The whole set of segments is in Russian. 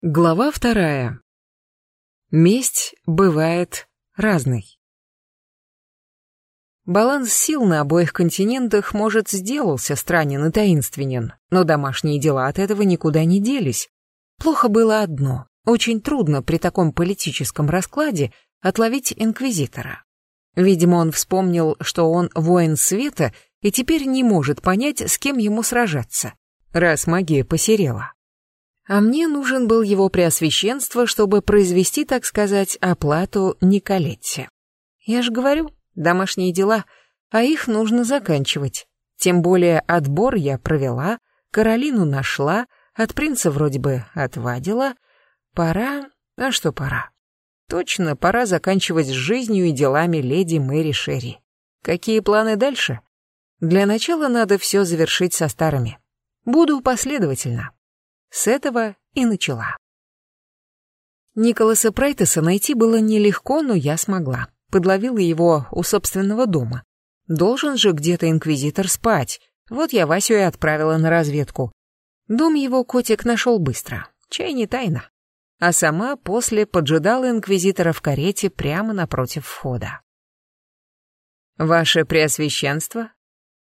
Глава вторая. Месть бывает разной. Баланс сил на обоих континентах, может, сделался странен и таинственен, но домашние дела от этого никуда не делись. Плохо было одно. Очень трудно при таком политическом раскладе отловить инквизитора. Видимо, он вспомнил, что он воин света и теперь не может понять, с кем ему сражаться, раз магия посерела. А мне нужен был его преосвященство, чтобы произвести, так сказать, оплату Николетте. Я же говорю, домашние дела, а их нужно заканчивать. Тем более отбор я провела, Каролину нашла, от принца вроде бы отвадила. Пора... А что пора? Точно, пора заканчивать с жизнью и делами леди Мэри Шерри. Какие планы дальше? Для начала надо все завершить со старыми. Буду последовательно. С этого и начала. Николаса Прайтеса найти было нелегко, но я смогла. Подловила его у собственного дома. Должен же где-то инквизитор спать. Вот я Васю и отправила на разведку. Дом его котик нашел быстро. Чай не тайна. А сама после поджидала инквизитора в карете прямо напротив входа. «Ваше Преосвященство?»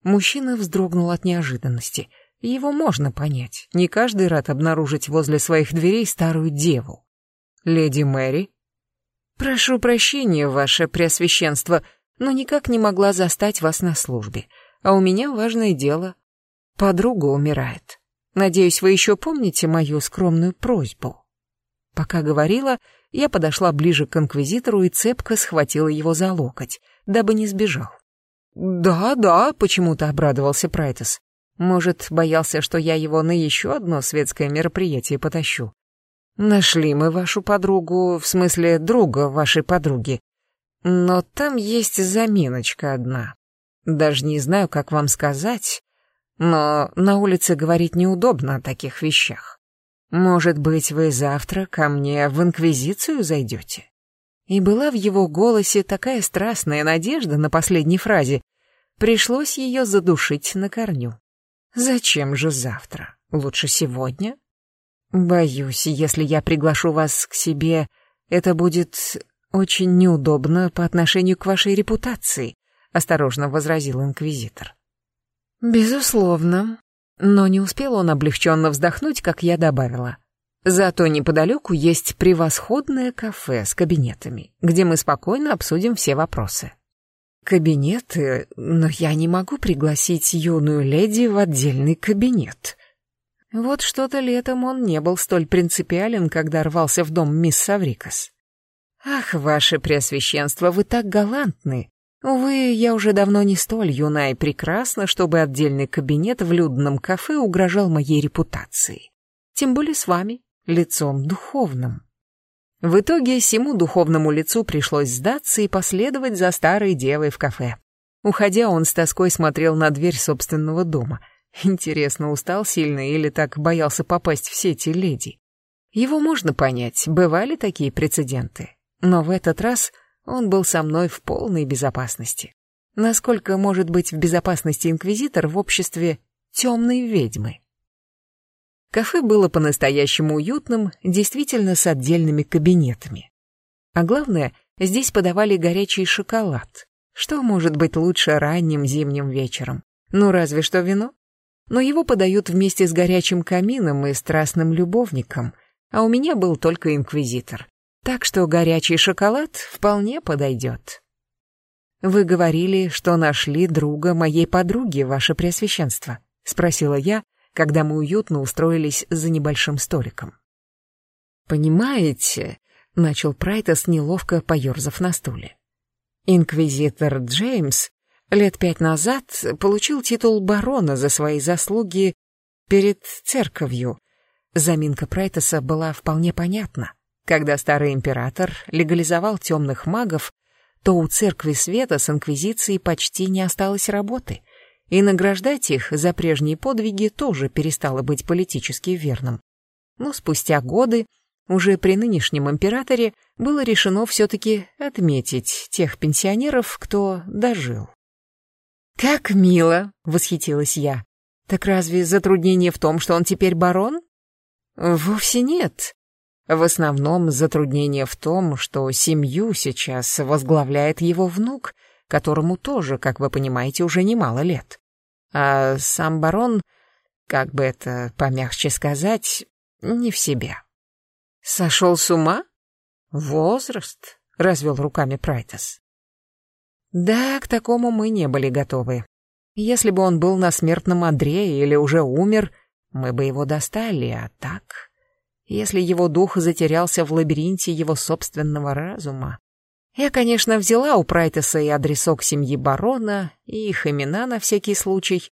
Мужчина вздрогнул от неожиданности — его можно понять. Не каждый рад обнаружить возле своих дверей старую деву. Леди Мэри? Прошу прощения, ваше преосвященство, но никак не могла застать вас на службе. А у меня важное дело. Подруга умирает. Надеюсь, вы еще помните мою скромную просьбу. Пока говорила, я подошла ближе к инквизитору и цепко схватила его за локоть, дабы не сбежал. «Да, да», — почему-то обрадовался Прайтес. Может, боялся, что я его на еще одно светское мероприятие потащу. Нашли мы вашу подругу, в смысле друга вашей подруги. Но там есть заминочка одна. Даже не знаю, как вам сказать, но на улице говорить неудобно о таких вещах. Может быть, вы завтра ко мне в Инквизицию зайдете? И была в его голосе такая страстная надежда на последней фразе, пришлось ее задушить на корню. Зачем же завтра? Лучше сегодня? Боюсь, если я приглашу вас к себе, это будет очень неудобно по отношению к вашей репутации, осторожно возразил инквизитор. Безусловно. Но не успел он облегченно вздохнуть, как я добавила. Зато неподалеку есть превосходное кафе с кабинетами, где мы спокойно обсудим все вопросы. Кабинеты, но я не могу пригласить юную леди в отдельный кабинет. Вот что-то летом он не был столь принципиален, когда рвался в дом мисс Саврикас. Ах, ваше преосвященство, вы так галантны. Увы, я уже давно не столь юна и прекрасна, чтобы отдельный кабинет в людном кафе угрожал моей репутации. Тем более с вами, лицом духовным. В итоге всему духовному лицу пришлось сдаться и последовать за старой девой в кафе. Уходя, он с тоской смотрел на дверь собственного дома. Интересно, устал сильно или так боялся попасть в сети леди? Его можно понять, бывали такие прецеденты. Но в этот раз он был со мной в полной безопасности. Насколько может быть в безопасности инквизитор в обществе темной ведьмы? Кафе было по-настоящему уютным, действительно с отдельными кабинетами. А главное, здесь подавали горячий шоколад. Что может быть лучше ранним зимним вечером? Ну, разве что вино. Но его подают вместе с горячим камином и страстным любовником, а у меня был только инквизитор. Так что горячий шоколад вполне подойдет. «Вы говорили, что нашли друга моей подруги, ваше преосвященство?» — спросила я, когда мы уютно устроились за небольшим столиком. «Понимаете», — начал Прайтес, неловко поерзав на стуле. «Инквизитор Джеймс лет пять назад получил титул барона за свои заслуги перед церковью. Заминка Прайтеса была вполне понятна. Когда старый император легализовал темных магов, то у церкви света с инквизицией почти не осталось работы — и награждать их за прежние подвиги тоже перестало быть политически верным. Но спустя годы, уже при нынешнем императоре, было решено все-таки отметить тех пенсионеров, кто дожил. «Как мило!» — восхитилась я. «Так разве затруднение в том, что он теперь барон?» «Вовсе нет. В основном затруднение в том, что семью сейчас возглавляет его внук, которому тоже, как вы понимаете, уже немало лет. А сам барон, как бы это помягче сказать, не в себе. Сошел с ума? Возраст? Развел руками Прайтес. Да, к такому мы не были готовы. Если бы он был на смертном одре или уже умер, мы бы его достали, а так... Если его дух затерялся в лабиринте его собственного разума... Я, конечно, взяла у Прайтеса и адресок семьи барона, и их имена на всякий случай,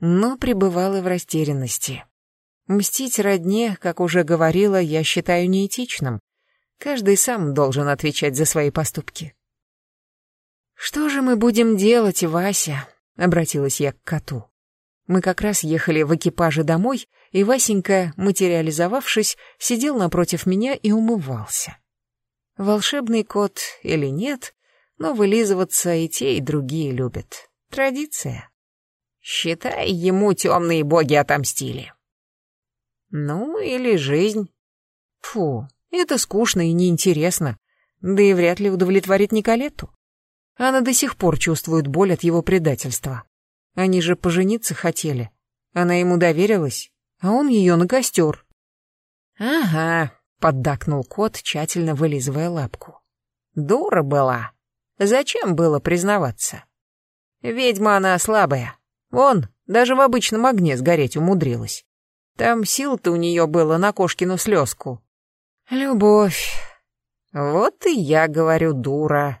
но пребывала в растерянности. Мстить родне, как уже говорила, я считаю неэтичным. Каждый сам должен отвечать за свои поступки. «Что же мы будем делать, Вася?» — обратилась я к коту. Мы как раз ехали в экипаже домой, и Васенька, материализовавшись, сидел напротив меня и умывался. Волшебный кот или нет, но вылизываться и те, и другие любят. Традиция. Считай, ему темные боги отомстили. Ну, или жизнь. Фу, это скучно и неинтересно, да и вряд ли удовлетворит Николетту. Она до сих пор чувствует боль от его предательства. Они же пожениться хотели. Она ему доверилась, а он ее на костер. «Ага», — поддакнул кот, тщательно вылизывая лапку. «Дура была. Зачем было признаваться? Ведьма она слабая. Вон, даже в обычном огне сгореть умудрилась. Там сил-то у нее было на кошкину слезку. Любовь. Вот и я говорю, дура.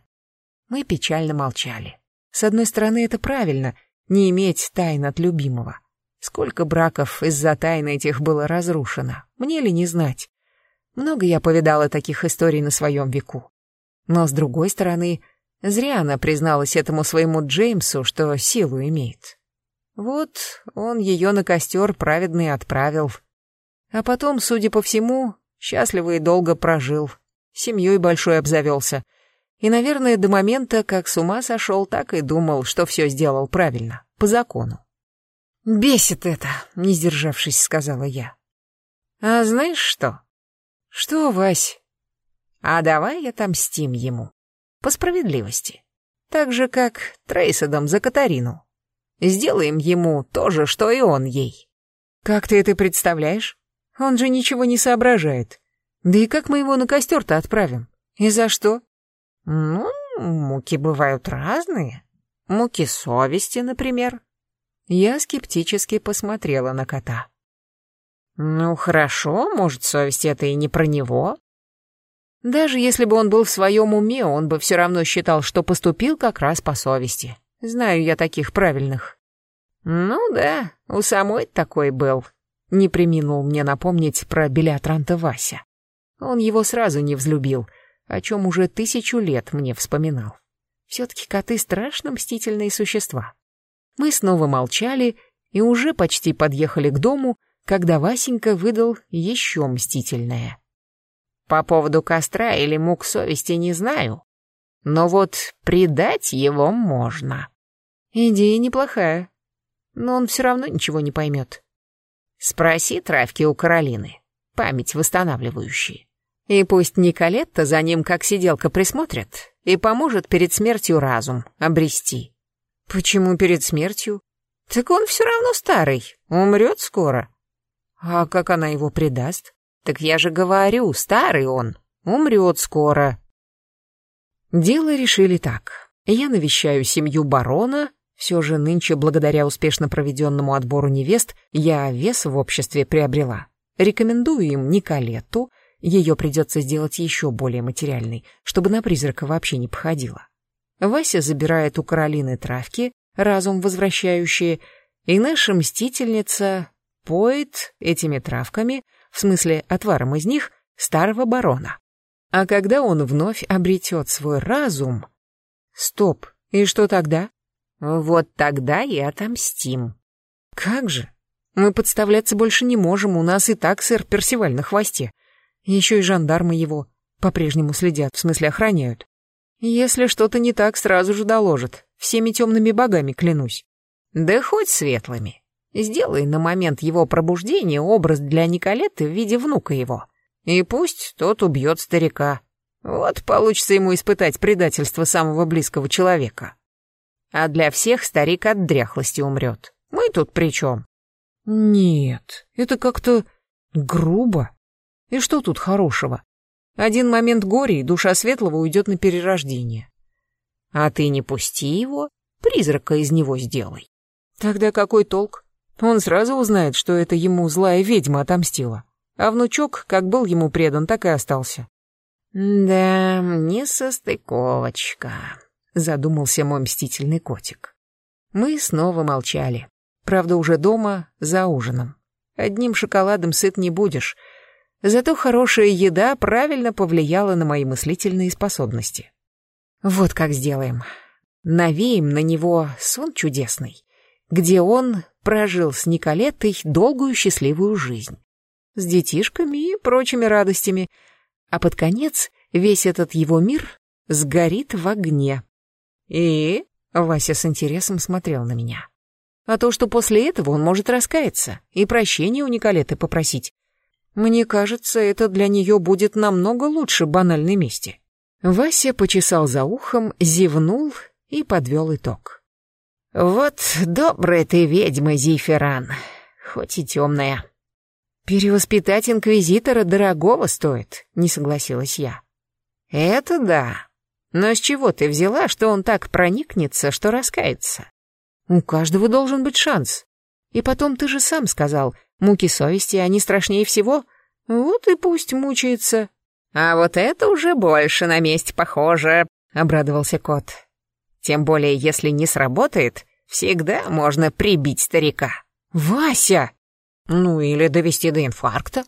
Мы печально молчали. С одной стороны, это правильно, не иметь тайн от любимого. Сколько браков из-за тайн этих было разрушено, мне ли не знать. Много я повидала таких историй на своем веку. Но, с другой стороны, зря она призналась этому своему Джеймсу, что силу имеет. Вот он ее на костер праведный отправил. А потом, судя по всему, счастливо и долго прожил, семьей большой обзавелся, и, наверное, до момента, как с ума сошел, так и думал, что все сделал правильно, по закону. «Бесит это», — не сдержавшись, сказала я. «А знаешь что?» «Что, Вась?» «А давай отомстим ему. По справедливости. Так же, как Трейсодом за Катарину. Сделаем ему то же, что и он ей». «Как ты это представляешь? Он же ничего не соображает. Да и как мы его на костер-то отправим? И за что?» Ну, муки бывают разные. Муки совести, например. Я скептически посмотрела на кота. Ну, хорошо, может, совесть это и не про него. Даже если бы он был в своем уме, он бы все равно считал, что поступил как раз по совести. Знаю я таких правильных. Ну да, у самой такой был. Не приминул мне напомнить про Белятранта Вася. Он его сразу не взлюбил — о чем уже тысячу лет мне вспоминал. Все-таки коты страшно мстительные существа. Мы снова молчали и уже почти подъехали к дому, когда Васенька выдал еще мстительное. По поводу костра или мук совести не знаю, но вот предать его можно. Идея неплохая, но он все равно ничего не поймет. Спроси травки у Каролины, память восстанавливающие. И пусть Николетта за ним как сиделка присмотрит и поможет перед смертью разум обрести. Почему перед смертью? Так он все равно старый, умрет скоро. А как она его предаст? Так я же говорю, старый он, умрет скоро. Дело решили так. Я навещаю семью барона, все же нынче, благодаря успешно проведенному отбору невест, я вес в обществе приобрела. Рекомендую им Николетту, ее придется сделать еще более материальной, чтобы на призрака вообще не походила. Вася забирает у Каролины травки, разум возвращающие, и наша мстительница поет этими травками, в смысле отваром из них, старого барона. А когда он вновь обретет свой разум... Стоп, и что тогда? Вот тогда и отомстим. Как же? Мы подставляться больше не можем, у нас и так сэр Персиваль на хвосте. Еще и жандармы его по-прежнему следят, в смысле охраняют. Если что-то не так, сразу же доложат. Всеми темными богами клянусь. Да хоть светлыми. Сделай на момент его пробуждения образ для Николеты в виде внука его. И пусть тот убьет старика. Вот получится ему испытать предательство самого близкого человека. А для всех старик от дряхлости умрет. Мы тут при чем? Нет, это как-то грубо. И что тут хорошего? Один момент горя, и душа светлого уйдет на перерождение. А ты не пусти его, призрака из него сделай. Тогда какой толк? Он сразу узнает, что это ему злая ведьма отомстила. А внучок, как был ему предан, так и остался. «Да, не состыковочка», — задумался мой мстительный котик. Мы снова молчали. Правда, уже дома, за ужином. Одним шоколадом сыт не будешь. Зато хорошая еда правильно повлияла на мои мыслительные способности. Вот как сделаем. Навеем на него сон чудесный, где он прожил с Николетой долгую счастливую жизнь. С детишками и прочими радостями — а под конец весь этот его мир сгорит в огне. И Вася с интересом смотрел на меня. А то, что после этого он может раскаяться и прощения у Николеты попросить. Мне кажется, это для нее будет намного лучше банальной мести. Вася почесал за ухом, зевнул и подвел итог. «Вот добрая ты ведьма, Зиферан, хоть и темная. «Перевоспитать инквизитора дорогого стоит», — не согласилась я. «Это да. Но с чего ты взяла, что он так проникнется, что раскается? У каждого должен быть шанс. И потом ты же сам сказал, муки совести, они страшнее всего. Вот и пусть мучается». «А вот это уже больше на месте похоже», — обрадовался кот. «Тем более, если не сработает, всегда можно прибить старика». «Вася!» Ну или довести до инфаркта.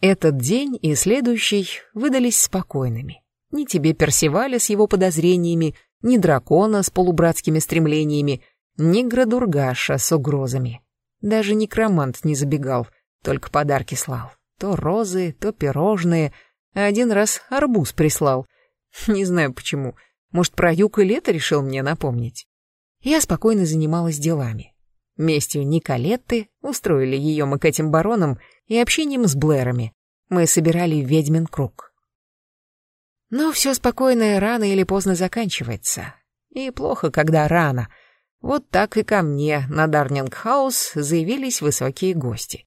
Этот день и следующий выдались спокойными. Ни тебе Персиваля с его подозрениями, ни дракона с полубратскими стремлениями, ни Градургаша с угрозами. Даже некромант не забегал, только подарки слал. То розы, то пирожные, а один раз арбуз прислал. Не знаю почему, может, про юг и лето решил мне напомнить. Я спокойно занималась делами. Местью Николетты устроили ее мы к этим баронам и общением с Блэрами. Мы собирали ведьмин круг. Но все спокойное рано или поздно заканчивается. И плохо, когда рано. Вот так и ко мне на Дарнинг-хаус заявились высокие гости.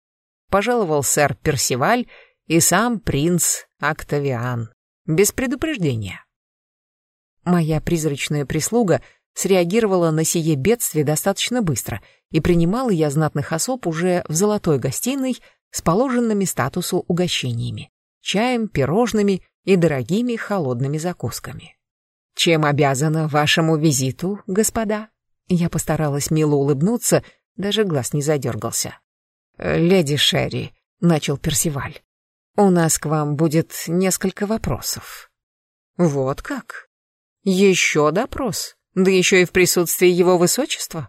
Пожаловал сэр Персиваль и сам принц Октавиан. Без предупреждения. Моя призрачная прислуга среагировала на сие бедствие достаточно быстро — и принимала я знатных особ уже в золотой гостиной с положенными статусу угощениями, чаем, пирожными и дорогими холодными закусками. «Чем обязана вашему визиту, господа?» Я постаралась мило улыбнуться, даже глаз не задергался. «Леди Шерри», — начал Персиваль, — «у нас к вам будет несколько вопросов». «Вот как? Еще допрос? Да еще и в присутствии его высочества?»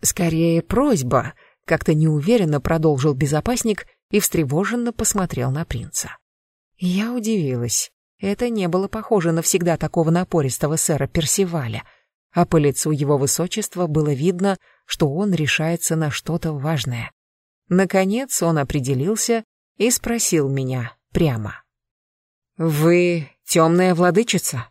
«Скорее просьба», — как-то неуверенно продолжил безопасник и встревоженно посмотрел на принца. Я удивилась. Это не было похоже на всегда такого напористого сэра Персиваля, а по лицу его высочества было видно, что он решается на что-то важное. Наконец он определился и спросил меня прямо. «Вы темная владычица?»